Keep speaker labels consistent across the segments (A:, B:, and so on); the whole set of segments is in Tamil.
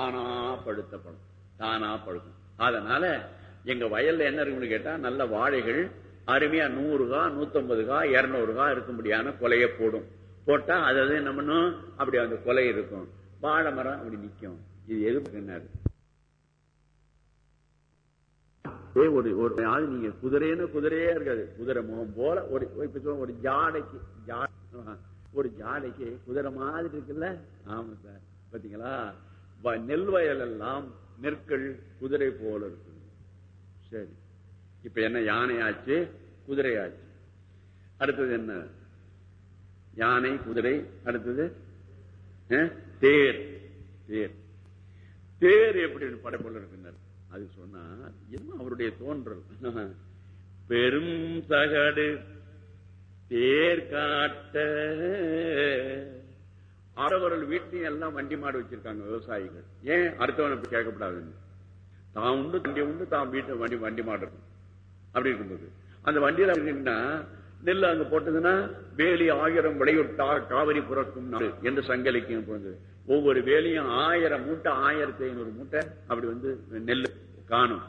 A: தானா படுத்தப்படும் தானா படுக்கும் அதனால எங்க வயல்ல என்ன இருக்குன்னு கேட்டா நல்ல வாழைகள் அருமையா நூறு கா நூத்தம்பது கா இருநூறு கா இருக்கும்படியான கொலைய போடும். போட்டா அது அது என்ன பண்ணும்? அப்படி அந்த கொலை இருக்கும். வாழை மரம் அப்படி நிக்கும். இது எது என்ன ஒரு ஒரு ஆள் நீங்க குதிரைன்னு குதிரையே இருக்காது. குதிரை முகம் போல ஒரு ஒரு ஜாடைக்கு ஒரு ஜாடைக்கு குதிரை மாதிரி இருக்குல்ல? ஆமா சார். பாத்தீங்களா? நெல் வயல் எல்லாம் நெற்கள் குதிரை போல இருக்குது சரி. இப்ப என்ன யானை ஆச்சு குதிரை ஆச்சு அடுத்தது என்ன? யானை குதிரை அடுத்தது? தேர். தேர். தேர் எப்படி படைப்புள்ள இருக்கின்றார் அது சொன்னா என்ன அவருடைய தோன்றல்? பெரும் தகடு தேர் காட்ட அவரவர்கள் வீட்டையும் எல்லாம் வண்டி மாடு வச்சிருக்காங்க விவசாயிகள். ஏன் அடுத்தவன் அப்படி தான் உண்டு தண்டி உண்டு தான் வீட்டு வண்டி வண்டி மாடு இருக்கும். அப்படி இருக்கும்போது. அந்த வண்டியில இருக்குன்னா நெல் அங்க போட்டதுன்னா வேலி ஆயிரம் விளையுட்டா காவிரி புறக்கும் நாடு என்று சங்கலிக்கும் போது ஒவ்வொரு வேலியும் ஆயிரம் மூட்டை ஆயிரத்தி ஐநூறு மூட்டை அப்படி வந்து நெல் காணும்.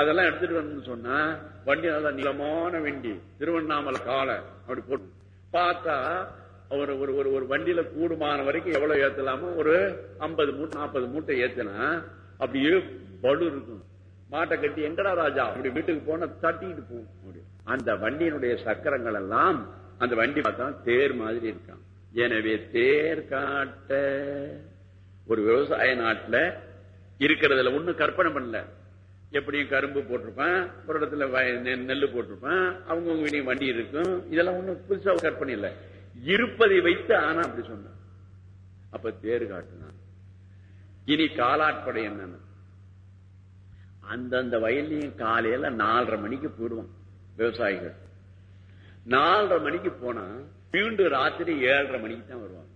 A: அதெல்லாம் எடுத்துட்டு வந்து சொன்னா வண்டி நல்லா நீளமான வண்டி திருவண்ணாமலை காலை அப்படி போட்டு. பார்த்தா ஒரு ஒரு ஒரு ஒரு வண்டியில கூடுமான வரைக்கும் எவ்வளவு ஏத்தலாமோ ஒரு ஐம்பது மூட்டை நாற்பது மூட்டை ஏத்தினா அப்படியே படு இருக்கும். மாட்டை கட்டி எங்கடா ராஜா? அப்படி வீட்டுக்கு போனா தட்டிட்டு போகும். அந்த வண்டியினுடைய சக்கரங்கள் எல்லாம் அந்த வண்டி பார்த்தா தேர் மாதிரி இருக்கான். எனவே தேர் காட்ட ஒரு விவசாய நாட்டுல இருக்கிறதுல ஒண்ணும் கற்பனை பண்ணல. எப்படியும் கரும்பு போட்டிருப்பேன் ஒரு இடத்துல நெல் நெல்லு போட்டிருப்பேன் அவங்கவுங்க வீட்லயும் வண்டி இருக்கும். இதெல்லாம் ஒன்னும் புதுசா கற்பனை இல்லை. இருப்பதை வைத்து ஆனா அப்படி சொன்னான். அப்ப தேர் காட்டுனான். இனி காலாட்படை என்னன்னு? அந்தந்த வயல்லையும் காலையில நாலரை மணிக்கு போயிடுவான் விவசாயிகள். நாலரை மணிக்கு போனா மீண்டும் ராத்திரி ஏழரை மணிக்கு தான் வருவாங்க.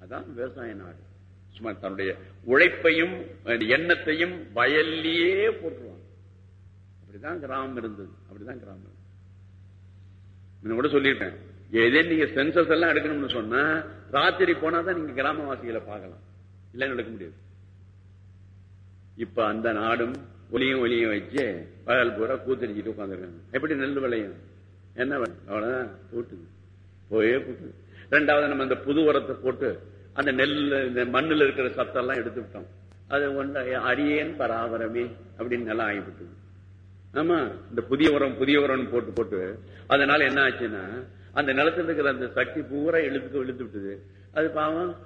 A: அதான் விவசாய நாடு. சும்மா தன்னுடைய உழைப்பையும் எண்ணத்தையும் வயல்லையே போட்டுருவாங்க. அப்படிதான் கிராமம் இருந்தது. அப்படிதான் கிராமம் இருந்தது. கூட சொல்லியிருப்பேன் ஏதே நீங்க சென்சஸ் எல்லாம் எடுக்கணும்னு சொன்னா ராத்திரி போனாதான் நீங்க கிராமவாசிகளை பார்க்கலாம். இல்லைன்னு எடுக்க முடியாது. இப்ப அந்த நாடும் ஒலியும் ஒலியும் வச்சு பகல் பூரா கூத்தடிச்சிட்டு உட்காந்துருக்காங்க எப்படி நெல் விளையும்? என்ன அவ்வளவுதான் கூட்டுது போயே கூட்டுது ரெண்டாவது நம்ம அந்த புது உரத்தை போட்டு அந்த நெல் இந்த மண்ணுல இருக்கிற சத்தெல்லாம் எடுத்து விட்டோம். அது ஒன்று அரியேன் பராபரமே அப்படின்னு நல்லா ஆகிவிட்டது ஆமா இந்த புதிய உரம் புதிய உரம் போட்டு போட்டு அதனால என்ன ஆச்சுன்னா அந்த நிலத்தில் இருக்கிற அந்த சக்தி பூரா இழுத்து இழுத்து விட்டுது. அது பாவம்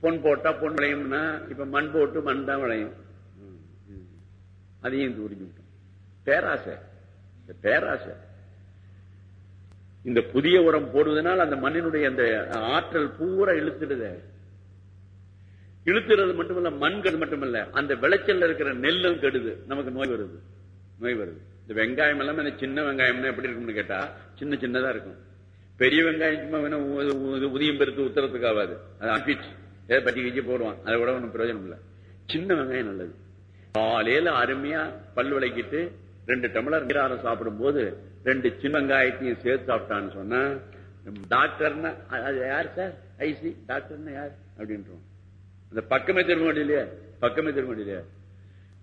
A: பொன் போட்டா பொன் விளையும்னா இப்ப மண் போட்டு மண் தான் விளையும். அதையும் தூரிஞ்சு பேராசை. பேராசை. இந்த புதிய உரம் போடுவதனால் அந்த மண்ணினுடைய அந்த ஆற்றல் பூரா இழுத்துடுதே. இழுத்துறது மட்டுமல்ல மண் மட்டுமல்ல அந்த விளைச்சல்ல இருக்கிற நெல்லும் கெடுது. நமக்கு நோய் வருது. நோய் வருது. இந்த வெங்காயம் எல்லாம் இந்த சின்ன வெங்காயம்னா எப்படி இருக்கும்னு கேட்டா சின்ன சின்னதா இருக்கும். பெரிய வெங்காயம் சும்மா உதியம் பெருத்து உத்தரத்துக்கு ஆகாது. அது அப்பிச்சு. ஏதாவது பட்டி கிச்சி போடுவான். அதை விட ஒன்றும் பிரயோஜனம் இல்லை. சின்ன வெங்காயம் நல்லது. காலையில அருமையா பல் விளக்கிட்டு ரெண்டு டம்ளர் நீராரம் சாப்பிடும் போது ரெண்டு சின்ன வெங்காயத்தையும் சேர்த்து சாப்பிட்டான்னு சொன்னா டாக்டர்னா அது யார் சார்? ஐசி? டாக்டர்னா யார்? அப்படின்றோம் அந்த பக்கமே திரும்ப முடியலையே பக்கமே திரும்ப முடியலையே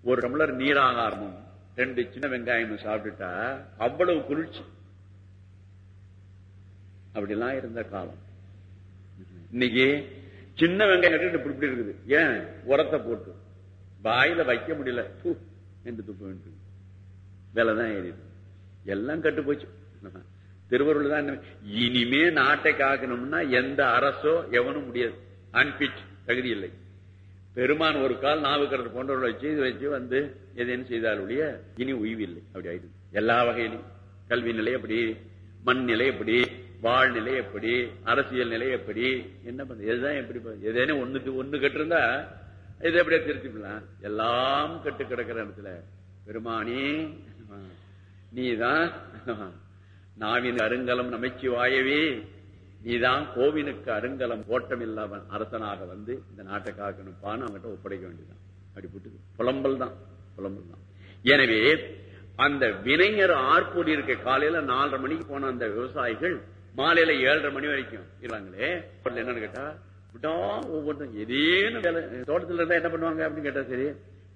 A: ஒரு டம்ளர் நீராகாரமும் ரெண்டு சின்ன வெங்காயம் சாப்பிட்டுட்டா அவ்வளவு குளிர்ச்சி. அப்படிலாம் இருந்த காலம். இன்னைக்கு சின்ன வெங்காயம் கட்டிட்டு இப்படி இப்படி இருக்குது. ஏன்? உரத்தை போட்டு. வாயில வைக்க முடியல. என்று துப்ப வேண்டும். விலைதான் ஏறிது எல்லாம் கட்டு போச்சு. திருவருள் தான் இனிமே நாட்டை காக்கணும்னா எந்த அரசோ எவனும் முடியாது. அன்பிட் தகுதி இல்லை. பெருமான் ஒரு கால் நாவுக்கிறது போன்றவர்களை வச்சு இது வச்சு வந்து எதேன்னு செய்தால் ஒழிய? இனி உய்வில்லை. அப்படி ஆயிடுது. எல்லா வகையிலும். கல்வி நிலை எப்படி? மண் நிலை எப்படி? வாழ்நிலை எப்படி? அரசியல் நிலை எப்படி? என்ன பண்ண எதுதான் எப்படி எதேனும் ஏதேனும் ஒண்ணுக்கு ஒண்ணு கட்டிருந்தா இதை எப்படியே திருத்திக்கலாம் எல்லாம் கட்டு கிடக்கிற இடத்துல பெருமானே நீதான் நாவின் அருங்கலம் நமச்சிவாயவே நீதான் கோவினுக்கு அருங்கலம் ஓட்டம் இல்லாம அரசனாக வந்து இந்த நாட்டை காக்கணும்பான்னு அவங்ககிட்ட ஒப்படைக்க வேண்டியதான் அப்படி போட்டு புலம்பல் தான். புலம்பல் தான். எனவே அந்த வினைஞர் ஆர்ப்பூடி இருக்க காலையில நாலரை மணிக்கு போன அந்த விவசாயிகள் மாலையில ஏழரை மணி வரைக்கும் இருக்காங்களே என்னன்னு கேட்டா விட்டா ஒவ்வொன்றும் ஏதேனும் வேலை தோட்டத்துல இருந்தா என்ன பண்ணுவாங்க? அப்படின்னு கேட்டா சரி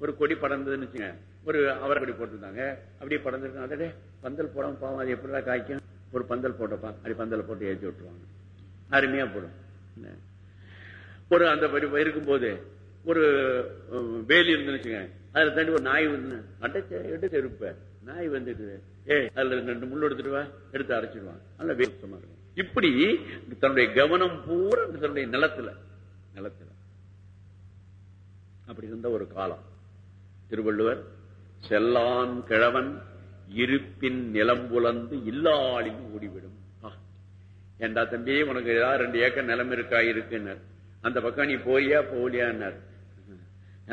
A: ஒரு கொடி படர்ந்ததுன்னு வச்சுங்க ஒரு அவரை கொடி போட்டிருந்தாங்க அப்படியே படர்ந்துருக்காங்க அதே பந்தல் போடாம பாவம் அது எப்படிதான் காய்க்கும்? ஒரு பந்தல் போட்டப்பா அப்படி பந்தல் போட்டு ஏற்றி விட்டுருவாங்க. அருமையா போடும். ஒரு அந்த இருக்கும்போது ஒரு வேலி இருந்துச்சுங்க அதுல தாண்டி ஒரு நாய் வந்து அடைச்ச எடுத்து இருப்ப நாய் வந்துட்டு ஏ அதுல ரெண்டு முள்ளு எடுத்துடுவேன் எடுத்து அரைச்சிடுவான் நல்ல வேசமா இருக்கும் இப்படி தன்னுடைய கவனம் பூரா தன்னுடைய நிலத்துல நிலத்துல. அப்படி இருந்த ஒரு காலம். திருவள்ளுவர் செல்லான் கிழவன் இருப்பின் நிலம் புலந்து இல்லாளின் ஓடிவிடும். ஏண்டா தம்பி உனக்கு ஏதாவது ரெண்டு ஏக்கர் நிலம் இருக்கா இருக்குன்னார் அந்த பக்கம் நீ போறியா போலியான்னார்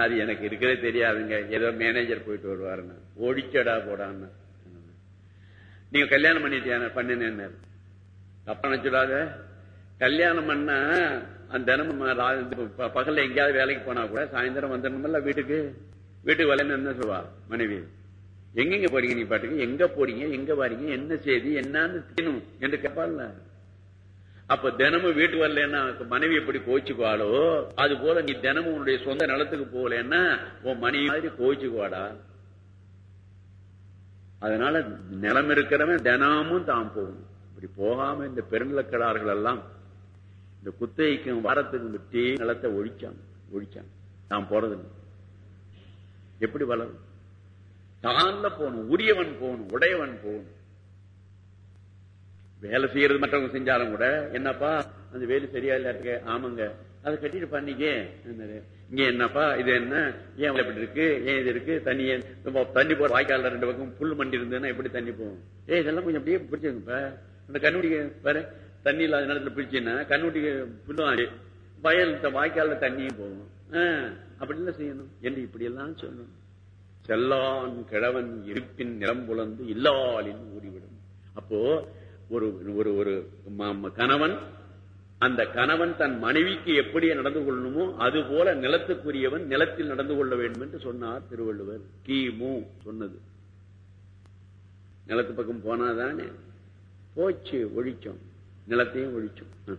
A: அது எனக்கு இருக்கிறதே தெரியாதுங்க. ஏதோ மேனேஜர் போயிட்டு வருவாருன்னு. ஓடிச்சடா போடான்னு. நீங்க கல்யாணம் பண்ணிட்டியான பண்ணினேன்னார். தப்பா நினைச்சுடாத கல்யாணம் பண்ணா அந்த தினமும் பகல்ல எங்கேயாவது வேலைக்கு போனா கூட சாயந்தரம் வந்துடணும்ல வீட்டுக்கு? வீட்டுக்கு வரலன்னு என்ன சொல்லுவா மனைவி? எங்கெங்க போறீங்க நீ பாட்டுக்கு? எங்க போறீங்க? எங்க வாரீங்க? என்ன செய்தி? என்னன்னு தெரியணும். என்று கேட்பாள் அப்ப தினமும் வீட்டு வரலன்னா மனைவி எப்படி கோச்சுக்குவாளோ அது போல நீ தினமும் உன்னுடைய சொந்த நிலத்துக்கு போகலன்னா உன் மனைவி மாதிரி கோச்சுக்குவாடா அதனால நிலம் இருக்கிறவன் தினமும் தான் போகணும். இப்படி போகாம இந்த பெருநிலக்கடார்கள் எல்லாம் இந்த குத்தகைக்கும் வாரத்துக்கும் விட்டி நிலத்தை ஒழிச்சாங்க ஒழிச்சாங்க. நான் போறது எப்படி வளரும்? தான்ல போகணும் உரியவன் போகணும் உடையவன் போகணும். வேலை செய்யறது மற்றவங்க செஞ்சாலும் கூட என்னப்பா அந்த வேலை சரியா இல்ல இருக்கு ஆமாங்க. அதை கட்டிட்டு பண்ணிக்க இங்க என்னப்பா இது என்ன? ஏன் எப்படி இப்படி இருக்கு? ஏன் இது இருக்கு? தண்ணி தண்ணி போற வாய்க்கால ரெண்டு பக்கம் புல் மண்டி இருந்ததுன்னா எப்படி தண்ணி போகும்? ஏ இதெல்லாம் கொஞ்சம் அப்படியே பிடிச்சிருங்கப்பா இந்த கண்ணுடி பாரு தண்ணி இல்லாத நேரத்துல பிடிச்சுன்னா கண்ணுடி புல்லும் வயல் இந்த வாய்க்கால தண்ணியும் போகும். ஆ, அப்படி செய்யணும். என்று இப்படி எல்லாம் சொல்லணும்? செல்லான் கிழவன் இருப்பின் நிலம்புலந்து இல்லாலின் ஓடிவிடும் அப்போ ஒரு ஒரு ஒரு கணவன் அந்த கணவன் தன் மனைவிக்கு எப்படி நடந்து கொள்ளணுமோ அது போல நிலத்துக்குரியவன் நிலத்தில் நடந்து கொள்ள வேண்டும் என்று சொன்னார் திருவள்ளுவர். கிமு சொன்னது. நிலத்து பக்கம் போனாதானே? போச்சு ஒழிச்சோம். நிலத்தையும் ஒழிச்சோம்.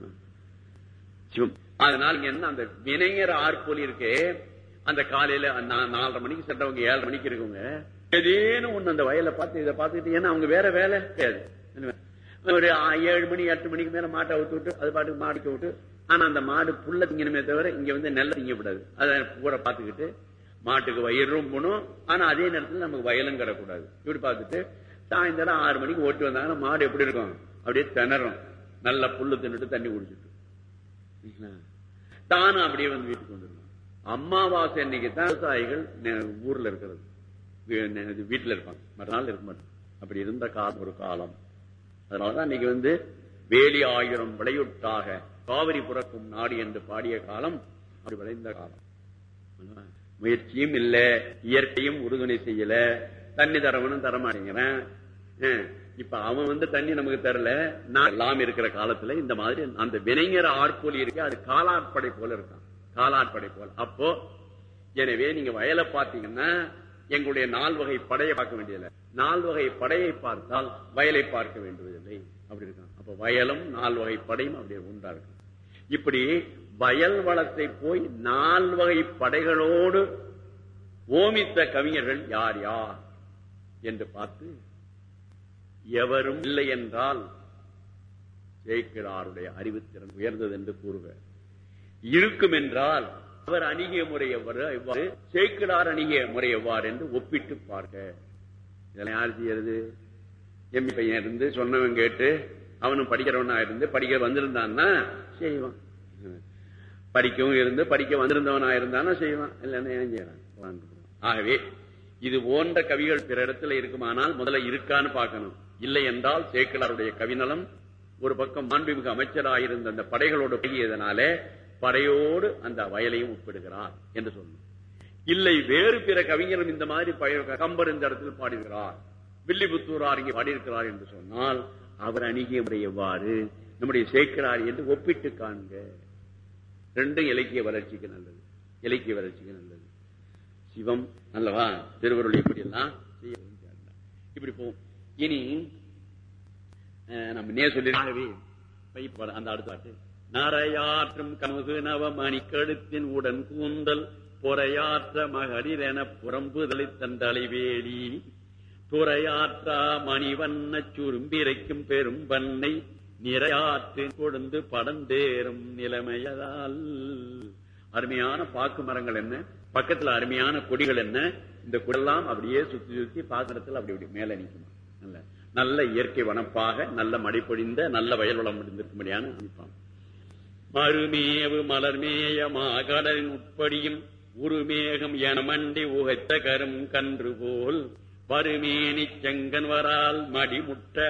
A: அதனால என்ன அந்த வினைஞர் ஆர்ப்போலி இருக்கே அந்த காலையில நா- நாலரை மணிக்கு சென்றவங்க ஏழரை மணிக்கு இருக்கவங்க ஏதேனும் ஒண்ணு அந்த வயலை பார்த்து இதை பார்த்துக்கிட்டு ஏன்னா அவங்க வேற வேலை கிடையாது. என்ன? ஒரு ஏழு மணி எட்டு மணிக்கு மேல மாட்டை அவுத்து விட்டு அது பாட்டுக்கு மாடிக்க விட்டு ஆனா அந்த மாடு புல்ல திங்கணுமே தவிர இங்க வந்து நெல்ல திங்கக்கூடாது அதை கூட பாத்துக்கிட்டு மாட்டுக்கு வயிறும் போகணும் ஆனா அதே நேரத்துல நமக்கு வயலும் கிடக்கூடாது. இப்படி பார்த்துட்டு சாயந்தரம் ஆறு மணிக்கு ஓட்டி வந்தாங்கன்னா மாடு எப்படி இருக்கும்? அப்படியே திணறும். நல்லா புல்லு தின்னுட்டு தண்ணி குடிச்சிட்டு. தானும் அப்படியே வந்து வீட்டுக்கு வந்துருக்கோம் அமாவாசை அன்னைக்கு தான் விவசாயிகள் ஊர்ல இருக்கிறது. வீட்டுல இருப்பாங்க. மறுநாள் இருக்க மாட்டாங்க. அப்படி இருந்த காலம் ஒரு காலம். அதனாலதான் இன்னைக்கு வந்து வேலி ஆயிரம் விளையுட்டாக காவிரி புறக்கும் நாடு என்று பாடிய காலம் அப்படி விளைந்த காலம். முயற்சியும் இல்ல இயற்கையும் உறுதுணை செய்யல தண்ணி தரவனும் தரமாட்டேங்கிறேன் இப்ப அவன் வந்து தண்ணி நமக்கு தரல. நான் எல்லாம் இருக்கிற காலத்துல இந்த மாதிரி அந்த வினைஞர் ஆட்கொலி இருக்கு அது காலாட்படை போல இருக்கான். காலாட்படை போல. அப்போ எனவே நீங்க வயலை பார்த்தீங்கன்னா எங்களுடைய நால் வகை படையை பார்க்க வேண்டியதில்லை. நால்வகை படையை பார்த்தால் வயலை பார்க்க வேண்டியதில்லை அப்படி இருக்கான் அப்ப வயலும் நால் வகை படையும் அப்படியே உண்டா இருக்கும். இப்படி வயல் வளத்தை போய் நால்வகை படைகளோடு ஓமித்த கவிஞர்கள் யார் யார் என்று பார்த்து எவரும் இல்லை என்றால் ஜெயிக்கிறாருடைய அறிவுத்திறன் உயர்ந்தது என்று கூறுவர். இருக்கும் என்றால் அவர் அணுகிய முறை எவ்வாறு எவ்வாறு சேக்கிடார் அணுகிய முறை எவ்வாறு என்று ஒப்பிட்டு பார்க்க. இதெல்லாம் யார் செய்யறது? எம்பி பையன் இருந்து சொன்னவன் கேட்டு அவனும் படிக்கிறவனா இருந்து படிக்க வந்திருந்தான்னா செய்வான். படிக்கவும் இருந்து படிக்க வந்திருந்தவனா இருந்தானா செய்வான். இல்லைன்னா ஏன் செய்யறான்? ஆகவே இது போன்ற கவிகள் பிற இடத்துல இருக்குமானால் முதல்ல இருக்கான்னு பார்க்கணும். இல்லை என்றால் சேக்கிலாருடைய கவிநலம் ஒரு பக்கம் மாண்புமிகு அமைச்சராயிருந்த அந்த படைகளோடு பழகியதனாலே படையோடு அந்த வயலையும் ஒப்பிடுகிறார் என்று சொல்லணும் இல்லை வேறு பிற கவிஞரும் இந்த மாதிரி பய- கம்பர் இந்த இடத்தில் பாடுகிறார் வில்லிபுத்தூரார் இங்கே பாடியிருக்கிறார் என்று சொன்னால் அவர் அணுகிய முறை எவ்வாறு? நம்முடைய சேர்க்கிறார் என்று ஒப்பிட்டு காண்க. ரெண்டும் இலக்கிய வளர்ச்சிக்கு நல்லது. இலக்கிய வளர்ச்சிக்கு நல்லது. சிவம் அல்லவா? திருவருள் இப்படி எல்லாம் செய்ய இப்படி போ. இனி அஹ், நம்ம நே சொல்லி அந்த அடுத்த பாட்டு. நரையாற்றும் கமுகு நவமணி கழுத்தின் உடன் கூந்தல் பொறையாற்ற மகளிர் என புறம்புதலை தந்தலைவேலி துறையாற்றா மணிவண்ண சுரும்பிரைக்கும் பெரும் பண்ணை நிறையாற்று கொழுந்து படந்தேறும் நிலைமையதால் அருமையான பாக்கு மரங்கள் என்ன? பக்கத்துல அருமையான கொடிகள் என்ன? இந்த குடெல்லாம் அப்படியே சுத்தி சுத்தி பாக்குறதுல அப்படி அப்படி மேல நிக்குமா நல்ல நல்ல இயற்கை வனப்பாக நல்ல மடிப்பொழிந்த பொழிந்த நல்ல வயல் வளம் முடிந்திருக்கும்படியான அமைப்பான் மறுமேவு மலர்மேயமாக கடலின் உட்படியும் உருமேகம் எனமண்டி உகைத்த கரும் கன்று போல் பருமேனி செங்கன் வரால் மடிமுட்ட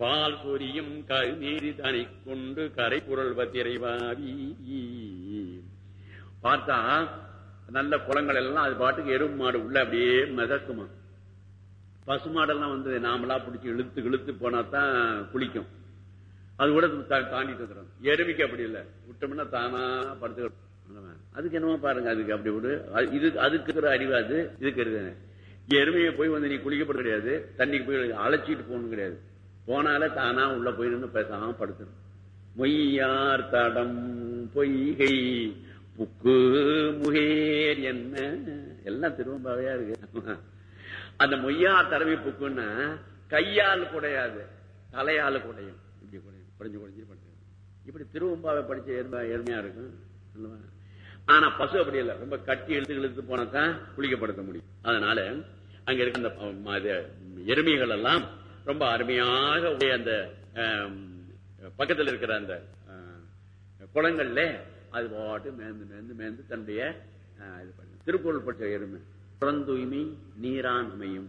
A: பால் பொரியும் கருநீரி தனி கொண்டு கரை புரள்வ திரைவாவி. பார்த்தா நல்ல குளங்கள் எல்லாம் அது பாட்டுக்கு எறும்பு மாடு உள்ள அப்படியே மிதக்குமா. பசுமாடெல்லாம் வந்து நாமளா பிடிச்சி இழுத்து இழுத்து போனா தான் குளிக்கும். அது கூட தாண்டிட்டு வந்துடும் எருமைக்கு அப்படி இல்லை. விட்டோம்னா தானா படுத்து அதுக்கு என்னமோ பாருங்க அதுக்கு அப்படி விடு. அது- இது அதுக்கு இருக்கிற அறிவு அது இதுக்கு இருக்குது. எருமையை போய் வந்து நீ குளிக்கப்பட கிடையாது. தண்ணிக்கு போய் அழைச்சிட்டு போகணும் கிடையாது. போனாலே தானா உள்ள போயிருந்து பேசாம படுத்துடும் மொய்யார் தடம் பொய்கை புக்கு முகேர் என்ன? எல்லாம் திருவம்பாவையா இருக்கு. அந்த மொய்யார் தடவை புக்குன்னா கையால் குடையாது தலையால் குடையும். குறைஞ்சு குறைஞ்சு படுத்து இப்படி திருவம்பாவை படிச்ச எருமை எருமையா இருக்கும்? ஆனா பசு அப்படி இல்லை. ரொம்ப கட்டி இழுத்து இழுத்து போனாதான் குளிக்கப்படுத்த முடியும். அதனால அங்க இருக்க இந்த எருமைகள் எல்லாம் ரொம்ப அருமையாக உடைய அந்த பக்கத்தில் இருக்கிற அந்த குளங்கள்ல அது பாட்டு மேந்து மேந்து மேந்து தன்னுடைய இது பண்ணு. திருக்குறள் பட்ட எருமை. புறந்தூய்மை நீரான் அமையும்.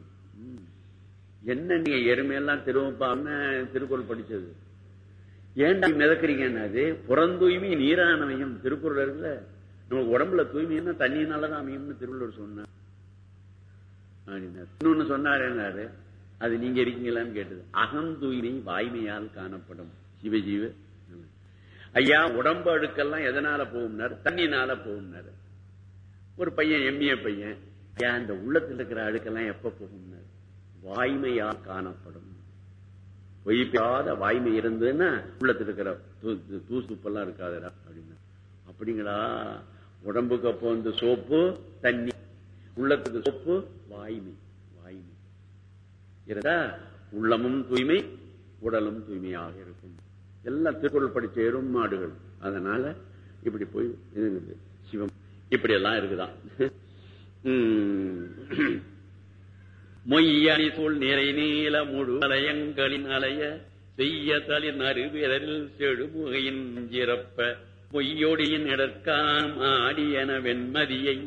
A: என்ன நீங்க எருமையெல்லாம் திருவப்பான்னு திருக்குறள் படிச்சது? ஏன்டா மிதக்குறீங்கன்னா அது புறந்தூய்மை நீரானமையும் திருக்குறள் இருக்குல்ல? நமக்கு உடம்புல தூய்மைன்னா தண்ணியினாலதான் அமையும்னு திருவள்ளுவர் சொன்னார். இன்னொன்னு சொன்னாரு அது நீங்க இருக்கீங்களான்னு கேட்டது. அகம் தூய்மை வாய்மையால் காணப்படும். சிவஜீவ ஐயா உடம்பு அழுக்கெல்லாம் எதனால போகும்னாரு? தண்ணினால போகும்னாரு. ஒரு பையன் எம்ஏ பையன் ஐயா இந்த உள்ளத்துல இருக்கிற அழுக்கெல்லாம் எப்ப போகும்னாரு? வாய்மையால் காணப்படும். பொய்ப்பியாத வாய்மை இருந்ததுன்னா உள்ளத்துல இருக்கிற தூ- தூ- தூசுப்பெல்லாம் இருக்காதுடா அப்படின்னா. அப்படிங்களா? உடம்புக்கு அப்போ வந்து சோப்பு தண்ணி. உள்ளத்துக்கு சோப்பு வாய்மை வாய்மை. இருந்தா உள்ளமும் தூய்மை உடலும் தூய்மையாக இருக்கும். எல்லாம் திருக்குறள் படிச்ச மாடுகள். அதனால இப்படி போய் சிவம். இப்படி எல்லாம் இருக்குதான். உம். மொய்யணி சூழ் நிறை நீல முழு அலையங்களின் அலைய செய்ய தளிர் நறுவிரலில் செழுமுகையின் சிறப்ப பொய்யொடியின் இடர்காம் ஆடியன வெண்மதியை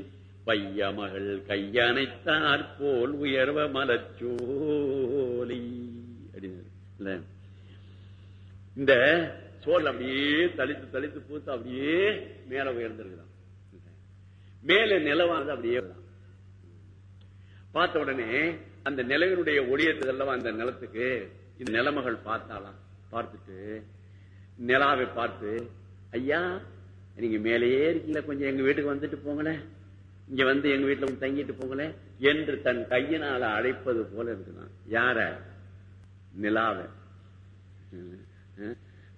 A: பைய மகள் கையணைத்தாற் போல் உயர்வ மலச்சோலை அப்படின்னு இந்த சோல் அப்படியே தளித்து தளித்து பூத்து அப்படியே மேல உயர்ந்திருக்கிறான். மேல நிலவானது அப்படியே தான். பார்த்த உடனே அந்த நிலவினுடைய ஒளியத்துதல்லவா அந்த நிலத்துக்கு இந்த நிலமகள் பார்த்தாலாம் பார்த்துட்டு நிலாவை பார்த்து ஐயா நீங்க மேலேயே இருக்கீங்களா கொஞ்சம் எங்க வீட்டுக்கு வந்துட்டு போங்களேன். இங்க வந்து எங்க வீட்டுல தங்கிட்டு போங்களேன் என்று தன் கையினால அழைப்பது போல இருக்குதான். யார? நிலாவை.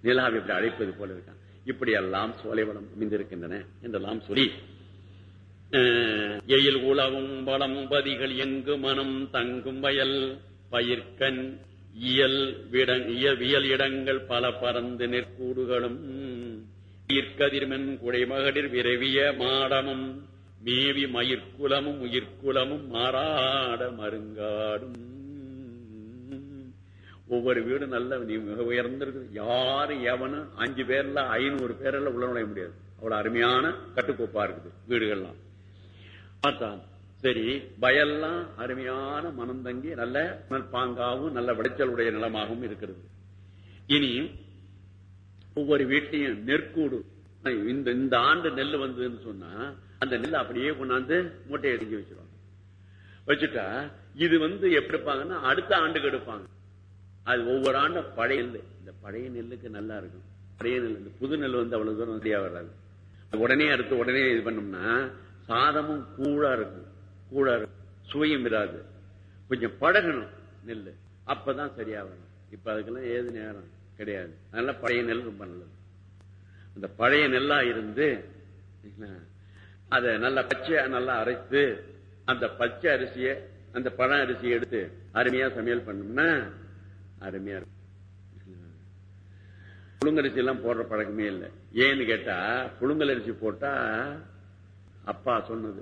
A: நிலாவை இப்படி அழைப்பது போல இருக்கான். இப்படி எல்லாம் சோலைவளம் அமைந்திருக்கின்றன என்றெல்லாம் சொல்லி எயில் உலவும் வளம் பதிகள் எங்கு மனம் தங்கும் வயல். பயிர்கண் இயல் விட- இடங்கள் பல பறந்து நெற்கூடுகளும். ஈர்க்கதிர்மென் குடைமகளிர் விரவிய மாடமும். மேவி மயிர்குலமும் உயிர்க்குலமும் மாறாட மருங்காடும். ஒவ்வொரு வீடும் நல்ல நீ மிக உயர்ந்திருக்கு யாரு எவனும் அஞ்சு பேர்ல ஐநூறு பேரெல்லாம் உள்ள நுழைய முடியாது. அவ்வளவு அருமையான கட்டுக்கோப்பா இருக்குது வீடுகள்லாம். சரி வயல்லாம் அருமையான மனம் தங்கி நல்ல பாங்காவும் நல்ல விளைச்சலுடைய நிலமாகவும் இருக்கிறது. இனி ஒவ்வொரு வீட்டையும் நெற்கூடு. இந்த இந்த ஆண்டு நெல் வந்ததுன்னு சொன்னா அந்த நெல் அப்படியே கொண்டாந்து மூட்டையை எடுத்து வச்சிருவாங்க. வச்சுட்டா இது வந்து எப்படி இருப்பாங்கன்னா அடுத்த ஆண்டுக்கு எடுப்பாங்க. அது ஒவ்வொரு ஆண்டும் பழைய நெல் இந்த பழைய நெல்லுக்கு நல்லா இருக்கும். பழைய நெல் இந்த புது நெல் வந்து அவ்வளவு தூரம் சரியா வராது. உடனே அடுத்து உடனே இது பண்ணோம்னா சாதமும் கூழா இருக்கும். கூழா இருக்கும். சுவையும் இராது. கொஞ்சம் படகணும் நெல் அப்பதான் சரியா வரும் இப்ப அதுக்கெல்லாம் ஏது நேரம்? கிடையாது. அதனால பழைய நெல் ரொம்ப நல்லது. அந்த பழைய நெல்லா இருந்து அதை நல்லா பச்சையா நல்லா அரைத்து அந்த பச்சை அரிசியை அந்த பழ அரிசியை எடுத்து அருமையா சமையல் பண்ணோம்னா அருமையா இருக்கும். புழுங்கரிசி எல்லாம் போடுற பழக்கமே இல்லை. ஏன்னு கேட்டா புழுங்கல் அரிசி போட்டா அப்பா சொன்னது.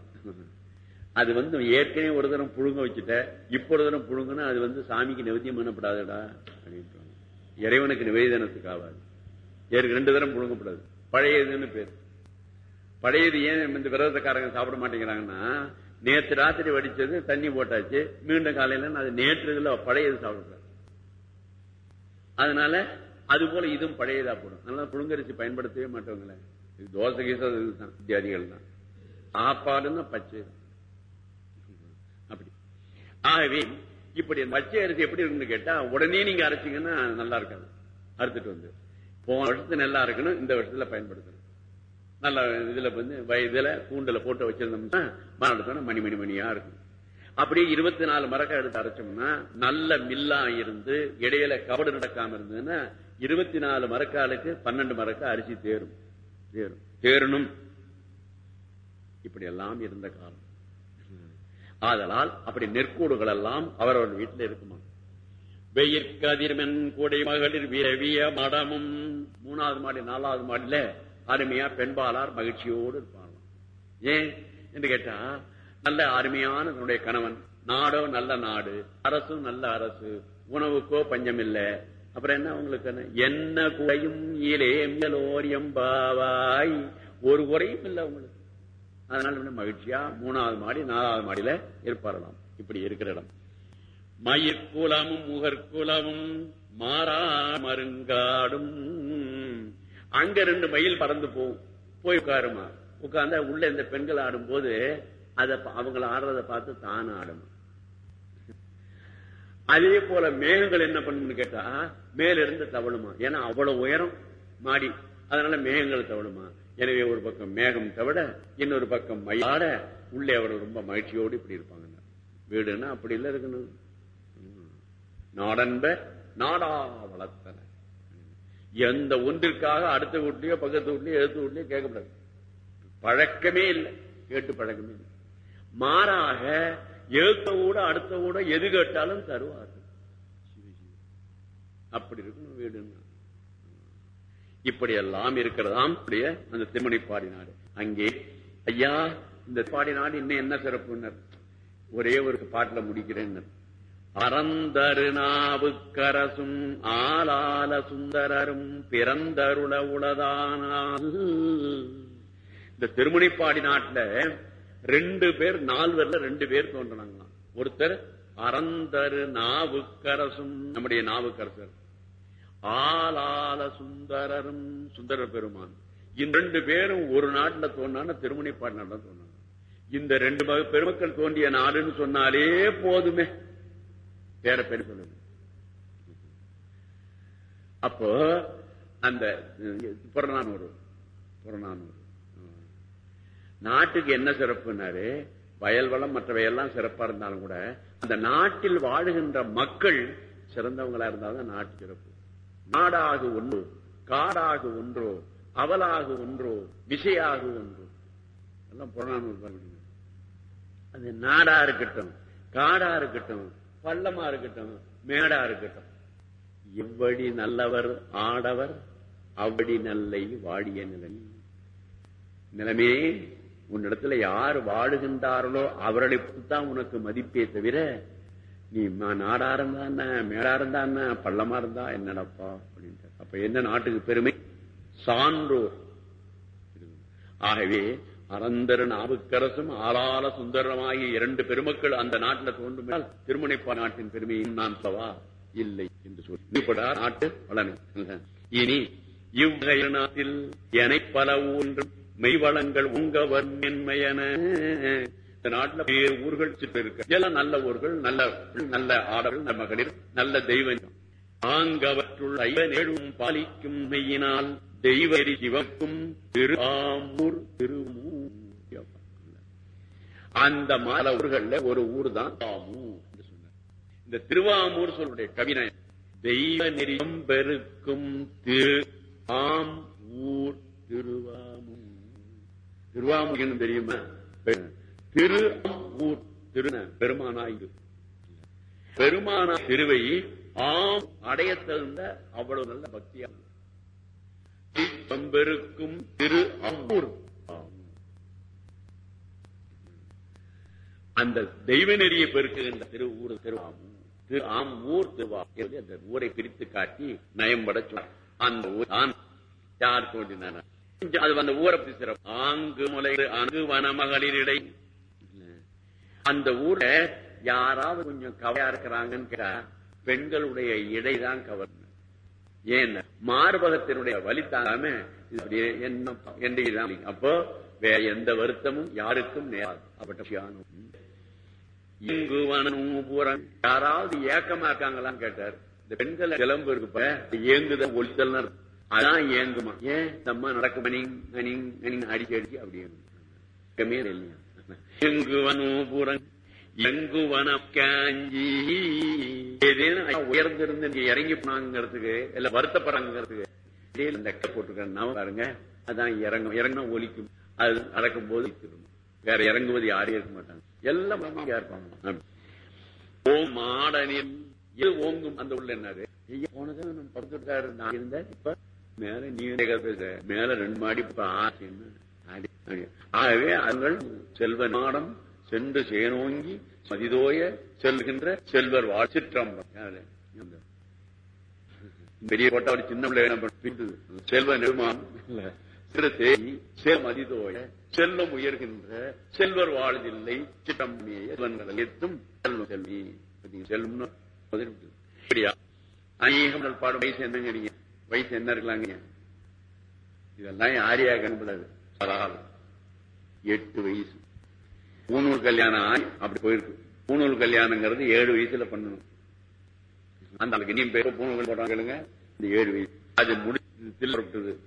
A: அது வந்து ஏற்கனவே ஒரு தரம் புழுங்க வச்சுட்ட. இப்ப ஒரு தரம் புழுங்குனா அது வந்து சாமிக்கு நிவேத்தியம் பண்ணப்படாதடா அப்படின்னு இறைவனுக்கு நிவேதனத்துக்கு ஆகாது ஏற்க ரெண்டு தரம் புழுங்கப்படாது. பழையதுன்னு பேர். பழையது ஏன் இந்த விரதக்காரங்க சாப்பிட மாட்டேங்கிறாங்கன்னா நேற்று ராத்திரி வடிச்சது தண்ணி போட்டாச்சு மீண்டும் காலையில அது நேற்று இதுல பழையது சாப்பிடக்கூடாது அதனால அது போல இதுவும் பழையதா போடும். அதனால புழுங்கரிசி பயன்படுத்தவே மாட்டவங்களே. இது தோசை கீசா இதுதான். வித்தியாதிகள் தான் ஆப்பாடுன்னா பச்சை. அப்படி. ஆகவே இப்படி பச்சை அரிசி எப்படி இருக்குன்னு கேட்டா உடனே நீங்க அரைச்சீங்கன்னா நல்லா இருக்காது. அறுத்துட்டு வந்து. போன வருஷத்து நல்லா இருக்கணும் இந்த வருஷத்துல பயன்படுத்தணும். நல்ல இதுல வந்து வயதுல கூண்டுல போட்டு வச்சிருந்தோம்னா மாநிலத்தோட மணி மணி மணியா இருக்கும். அப்படியே இருபத்தி நாலு மரக்காய் எடுத்து அரைச்சோம்னா நல்ல மில்லா இருந்து இடையில கபடு நடக்காம இருந்ததுன்னா இருபத்தி நாலு மரக்காலுக்கு பன்னெண்டு மரக்கா அரிசி தேரும். தேரும். தேரணும். இப்படி எல்லாம் இருந்த காலம். ஆதலால் அப்படி நெற்கூடுகள் எல்லாம் அவரவர் வீட்டில் இருக்குமா வெயிற்கதிர்மென் கூடை மகளிர் விரவிய மடமும் மூணாவது மாடி நாலாவது மாடியில அருமையா பெண்பாளார் மகிழ்ச்சியோடு இருப்பாங்களாம். ஏன்? என்று கேட்டா நல்ல அருமையான தன்னுடைய கணவன் நாடோ நல்ல நாடு அரசும் நல்ல அரசு உணவுக்கோ பஞ்சம் இல்லை அப்புறம் என்ன உங்களுக்கு என்ன? குறையும் இலேமியலோர் எம்பாவாய். ஒரு குறையும் இல்லை உங்களுக்கு அதனால மகிழ்ச்சியா? மூணாவது மாடி நாலாவது மாடியில இருப்பாரலாம் இப்படி இருக்கிற இடம். மயிர்குலமும் முகர்குலமும் மாறா மருங்காடும். அங்க ரெண்டு மயில் பறந்து போகும் போய் உட்காருமா? உட்கார்ந்தா உள்ள இந்த பெண்கள் ஆடும் போது அத அவங்கள ஆடுறத பார்த்து தான் ஆடும். அதே போல மேகங்கள் என்ன பண்ணும்னு கேட்டா மேலிருந்து தவழுமா? ஏன்னா அவ்வளவு உயரம் மாடி. அதனால மேகங்கள் தவழுமா? எனவே ஒரு பக்கம் மேகம் தவிட இன்னொரு பக்கம் மயாட உள்ளே அவர் ரொம்ப மகிழ்ச்சியோடு இப்படி இருப்பாங்க. வீடுன்னா அப்படி இல்ல இருக்கணும். நாடன்ப நாடா வளர்த்தன எந்த ஒன்றிற்காக அடுத்த வீட்லயோ பக்கத்து வீட்லயோ எழுத்து வீட்லயோ கேட்கப்படாது. பழக்கமே இல்லை. கேட்டு பழக்கமே இல்லை. மாறாக எழுத்த கூட அடுத்த கூட எது கேட்டாலும் தருவார்கள். அப்படி இருக்கணும் வீடுன்னா. இப்படி எல்லாம் இருக்கிறதாம் அப்படியே அந்த திருமணி நாடு. அங்கே ஐயா இந்த பாடி நாடு இன்னும் என்ன சிறப்புனர் ஒரே ஒரு பாட்டுல முடிக்கிறேன் அறந்தரு நாவுக்கரசும் ஆலால சுந்தரரும் பிறந்தருள உளதானால் இந்த திருமணிப்பாடி நாட்டுல ரெண்டு பேர் நால்வர்ல ரெண்டு பேர் தோன்றினாங்களாம். ஒருத்தர் அறந்தரு நாவுக்கரசும் நம்முடைய நாவுக்கரசர். ஆலால சுந்தரரும் சுந்தர பெருமான். இந்த ரெண்டு பேரும் ஒரு நாட்டுல தோணான திருமணிப்பாடு நாட்டில் தோணாங்க இந்த ரெண்டு பெருமக்கள் தோன்றிய நாடுன்னு சொன்னாலே போதுமே. பேர பேர் சொல்லுங்க அப்போ அந்த புறநானூறு புறநானூறு. நாட்டுக்கு என்ன சிறப்புனாரு? வயல்வளம் மற்றவையெல்லாம் சிறப்பா இருந்தாலும் கூட அந்த நாட்டில் வாழுகின்ற மக்கள் சிறந்தவங்களா இருந்தால்தான் நாட்டு சிறப்பு. நாடாக ஒன்று காடாக ஒன்றோ அவலாக ஒன்றோ விசையாக ஒன்றோ. எல்லாம் புறநானூறு அது நாடா இருக்கட்டும் காடா இருக்கட்டும் பள்ளமா இருக்கட்டும் மேடா இருக்கட்டும். எவ்வளி நல்லவர் ஆடவர் அவ்வடி நல்லை வாடிய நிலை. நிலைமே உன்னிடத்துல யார் வாடுகின்றார்களோ அவர்களை தான் உனக்கு மதிப்பே தவிர நீ நாடா இருந்தா என்ன மேடா இருந்தா என்ன பள்ளமா இருந்தா என்னடப்பா அப்படின்ட்டு. அப்ப என்ன நாட்டுக்கு பெருமை? சான்றோர். ஆகவே அறந்தர நாவுக்கரசும் ஆளாள சுந்தரமாகிய இரண்டு பெருமக்கள் அந்த நாட்டில் தோன்றும் திருமணிப்பா நாட்டின் பெருமை நான் சவா இல்லை என்று சொல்லி நாட்டு வளன இனி இவ்வகை நாட்டில் என பல ஊன்றும் மெய்வளங்கள் உங்கவர் மென்மையன. இந்த நாட்டுல ஊர்கள் சிட்டு இருக்கு. எல்லாம் நல்ல ஊர்கள் நல்ல நல்ல ஆடவர்கள் நல்ல மகளிர் நல்ல தெய்வம். ஆங்கவற்றுள் ஐவ நேழும் பாலிக்கும் மெய்யினால் தெய்வரி சிவக்கும் திரு ஆம்பூர் அந்த மால ஊர்கள்ல ஒரு ஊர் தான் தாமூர் இந்த திருவாமூர் சொல்லுடைய கவினை தெய்வ நெறியம் பெருக்கும் திரு ஆம் ஊர் திருவாமூர் திருவாமூர் தெரியுமா? திரு ஊர் திரு பெருமானாய் பெருமானா திருவை ஆம் அடைய தகுந்த அவ்வளவு நல்ல பக்தியா. பெருக்கும் திரு அம்பூர் அந்த தெய்வ நெறியை பெருக்குகின்ற திரு ஊர் திருவாமூர் திரு ஆம் ஊர் திருவா அந்த ஊரை பிரித்து காட்டி நயம்பட அந்த ஊர் தான் யார் தோன்றினார்? அது அந்த ஊரை பத்தி ஆங்கு முலை அங்கு வனமகளிரிடை அந்த ஊர்ல யாராவது கொஞ்சம் கவையா இருக்கிறாங்கன்னு கேட்டா பெண்களுடைய இடைதான் கவர்ன ஏன்? மார்பகத்தினுடைய வழி தாங்காம என்ன அப்போ வேற எந்த வருத்தமும் யாருக்கும் நேராது. இங்கு வனூபுரம் யாராவது ஏக்கமா இருக்காங்களான்னு கேட்டார். இந்த பெண்களை கிளம்பு இருக்கப்ப ஏங்குத ஒழித்தல் அதான் ஏங்குமா. ஏன்? நம்ம நடக்கும் அடிச்சு அடிச்சு அப்படி இல்லையா? எங்கு வனூபுரம் எங்கு காஞ்சி. ஏதேனும் உயர்ந்திருந்து நீங்க இறங்கி போனாங்கிறதுக்கு இல்ல வருத்தப்படுறாங்கிறதுக்கு இந்த போட்டுக்கிற பாருங்க அதான் இறங்கும். இறங்கினா ஒலிக்கும். அது நடக்கும் போது வேற இறங்குவது யாரும் இருக்க மாட்டாங்க. எல்லாம் இருப்பாங்க. ஓம் மாடனில் இது ஓங்கும் அந்த உள்ள என்னது? போனது நம்ம படுத்துட்டாரு நான் இருந்த இப்ப மேல நீ பேச மேல ரெண்டு மாடி இப்ப ஆசை ஆகவே அவங்கள் செல்வ நாடம் சென்று சேனோங்கி மதிதோய செல்கின்ற செல்வர் வாசிற்றம் பெரிய ஒரு சின்ன பிள்ளை செல்வ நெடுமான். சிறு தேடி செல் மதிதோய செல்வம் உயர்கின்ற செல்வர் வாழ்தில்லை சிட்டம் எத்தும் செல்வம் செல்வி. செல்வம் அப்படியா? அநேகம் பாடும் வயசு என்னங்க வயசு என்ன இருக்கலாங்க இதெல்லாம் யாரையா கண்டுபிடாது அதாவது எட்டு வயசு. ஊனூர் கல்யாணம் ஆகி அப்படி போயிருக்கு. பூணூல் கல்யாணங்கிறது ஏழு வயசுல பண்ணணும். அந்த இனியும் பேர் பூணூல் போட்டாங்க இந்த ஏழு வயசு. அது முடிச்சு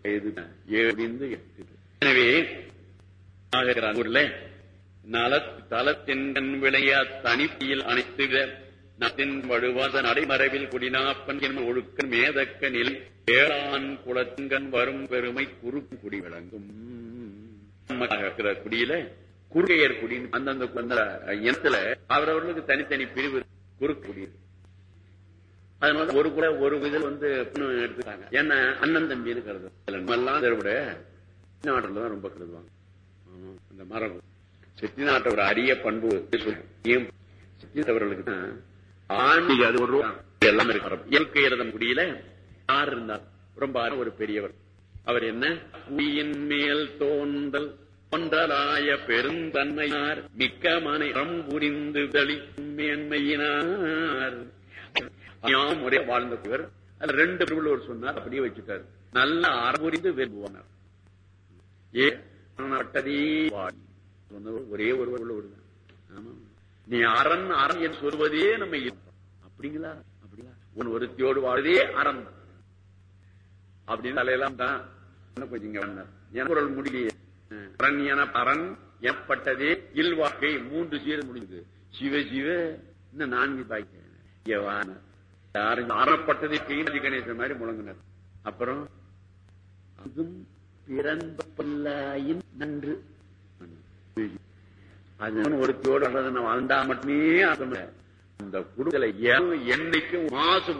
A: ஏழு எட்டு. எனவே ஊர்ல நல தலத்தின் விளையா தனிப்பியில் அனைத்து நத்தின் வழுவாத நடைமறைவில் குடிநாப்பன் என் ஒழுக்க மேதக்க நில் வேளாண் குலத்திங்கன் வரும் பெருமை குறுக்கு குடி விளங்கும். குடியில குறுகையர் குடி அந்தந்த இனத்துல அவரவர்களுக்கு தனித்தனி பிரிவு குறுக்கு குடி. அதனால ஒரு கூட ஒரு இதில் வந்து எடுத்துக்காங்க ஏன்னா அண்ணன் தம்பின்னு கருது எல்லாம் விட நாட்டில் தான் ரொம்ப கருதுவாங்க. அந்த மரபு. சித்தி நாட்டை ஒரு அரிய பண்பு சித்தி தவறுகளுக்கு தான் ஆன்மீக அது ஒரு எல்லாமே இருக்கிறோம் இயற்கை இரதம் குடியில யார் இருந்தார் ரொம்ப ஒரு பெரியவர். அவர் என்ன? உயின் மேல் தோன்றல் ஒன்றலாய பெருந்தன்மையார் மிக்க மனம் புரிந்து தளிக்கும் மேன்மையினார். ஒரே அதுல ரெண்டு திருவள்ளுவர் சொன்னார் அப்படியே வச்சுட்டார். நல்ல அறபுரிந்து விரும்புவார் ஏட்டதே ஒரே ஒரு நீ அரண் அரண் என்று சொல்வதே நம்ம அப்படிங்களா? அப்படிங்களா? உன் ஒருத்தியோடு வாழ்வதே அறம். அப்படின்னு தலையெல்லாம் தான். குரல் முடியலையே. அரண் என அரண் எனப்பட்டதே இல்வாக்கை மூன்று சீர முடிந்தது. சிவ சிவ இன்னும் நான்கு பாய்க்க அறப்பட்டதை கீழடி கணேசன் மாதிரி முழங்கினர். அப்புறம் அதுவும் பிறந்தப்பில்லாயின் நன்று. அது ஒருத்தியோடு அல்லது வாழ்ந்தா மட்டுமே அந்த குடுதலை என்னைக்கும் மாசு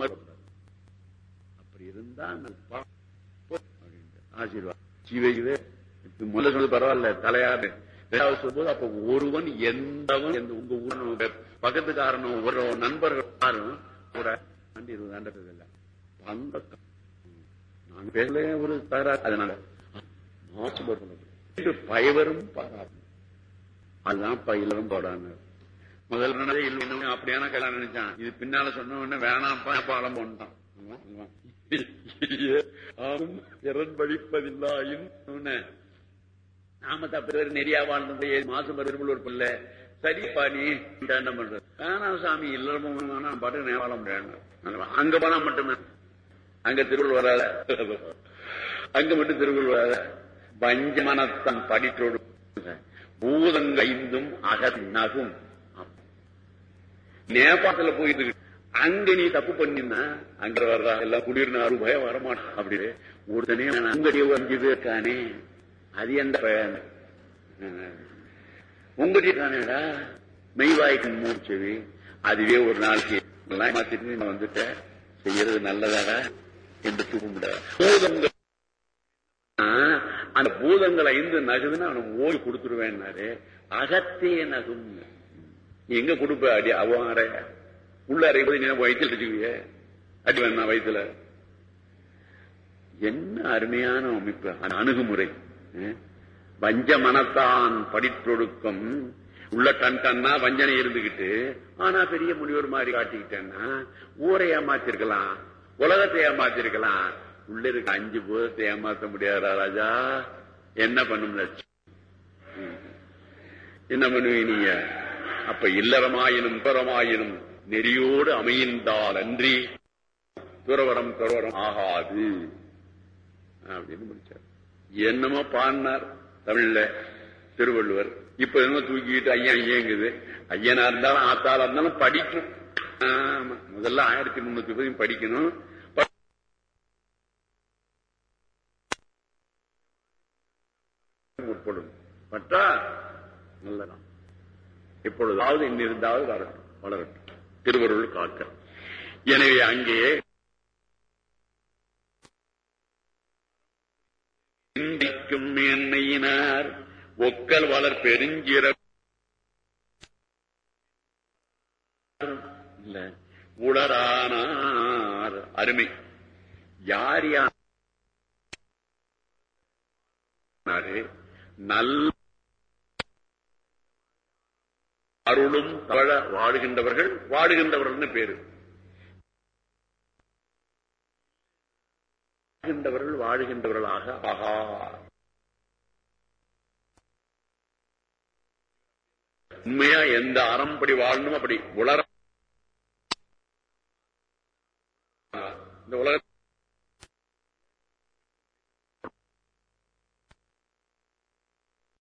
A: அப்படி இருந்தா ஆசீர்வாதம். முதல்ல சொல்றது பரவாயில்ல தலையாரு ரெண்டாவது சொல்லும்போது அப்ப ஒருவன் எந்தவன் எந்த உங்க ஊர் பக்கத்துக்காரனும் ஒரு நண்பர்கள் யாரும் கூட ஆண்டு இருபது ஆண்டது இல்ல. அந்த நான் பேசல ஒரு தகராறு. அதனால பயவரும் பாராட்டு அதுதான் பயிலரும் போடான்னு முதல்ல இல்லை அப்படியான கல்யாணம் நினைச்சான். இது பின்னால சொன்ன உடனே வேணாம்ப்பா பாலம் போனான் இறன் நாம தப்பிறவர் நெறியா வாழ்ந்த மாசம் பெருமல் ஒரு பிள்ளை. சரிப்பா நீ என்ன பண்ற வேணாம் சாமி இல்லறமா பாட்டு நேவாள முடியாது. அங்க போனா மட்டுமே. அங்க திருவள்ளுவர் வராத. அங்க மட்டும் திருவள்ளுவர் வராத. பஞ்சமனத்தன் படித்தோடு பூதங்க ஐந்தும் அக நேபாளத்துல போயிட்டு அங்க நீ தப்பு பண்ணினா அங்க வர்றா எல்லாம் குடியிருந்த பயம் வரமாட்டான் அப்படின்னு ஒருத்தனே உங்களுடைய அஞ்சு பேர் இருக்கானே. அது எந்த பயன்? உங்கடி தானேடா மெய்வாய்க்கு மூச்சவி அதுவே ஒரு நாளைக்கு மாத்திட்டு நான் வந்துட்டேன் செய்யறது நல்லதாடா என்று தூக்கும்டா பூதங்கள். அந்த பூதங்கள் ஐந்து நகுதுன்னு அவன் ஓடி கொடுத்துருவேன்னாரு. அகத்தே நகும் எங்க கொடுப்ப அடி அவன் அறைய உள்ள அறைய போய் நீ வயிற்றுல வச்சுக்குவிய அடி வேணா வயிற்றுல என்ன அருமையான அமைப்பு. அந்த அணுகுமுறை. வஞ்ச மனத்தான் படித்தொடுக்கம். உள்ள கண் டன்னா வஞ்சனை இருந்துகிட்டு ஆனா பெரிய முனிவர் மாதிரி காட்டிக்கிட்டேன்னா ஊரை ஏமாத்திருக்கலாம் உலகத்தை ஏமாத்திருக்கலாம். உள்ள இருக்க அஞ்சு பூதத்தை ஏமாத்த முடியாதா ராஜா? என்ன பண்ணும் என்ன பண்ணுவீங்க நீங்க? அப்ப இல்லறமாயினும் புறமாயினும் நெறியோடு அமைந்தால் அன்றி துறவரம் துறவரம் ஆகாது அப்படின்னு முடிச்சார். என்னமோ பாடினார் தமிழ்ல திருவள்ளுவர். இப்ப என்ன தூக்கிட்டு ஐயன் ஐயங்குது. ஐயனா இருந்தாலும் ஆத்தாளா இருந்தாலும் படிக்கும். முதல்ல ஆயிரத்தி முன்னூத்தி பதியும் படிக்கணும். முற்படும். பட்டா நல்லதான். இப்பொழுதாவது இன்னிருந்தாவது வளரட்டும் வளரட்டும். திருவருள் காக்க. எனவே அங்கே சிந்திக்கும் எண்ணெயினார் ஒக்கல் வளர் பெருஞ்சிற இல்ல. உடரானார் அருமை. யார் யார்? நல்ல அருளும் தவழ வாடுகின்றவர்கள் வாடுகின்றவர்கள் பேரு. வாழ்கின்றவர்கள் வாழுகின்றவர்களாக ஆகா உண்மையா எந்த அறம்படி வாழணும்? அப்படி உலர இந்த உலக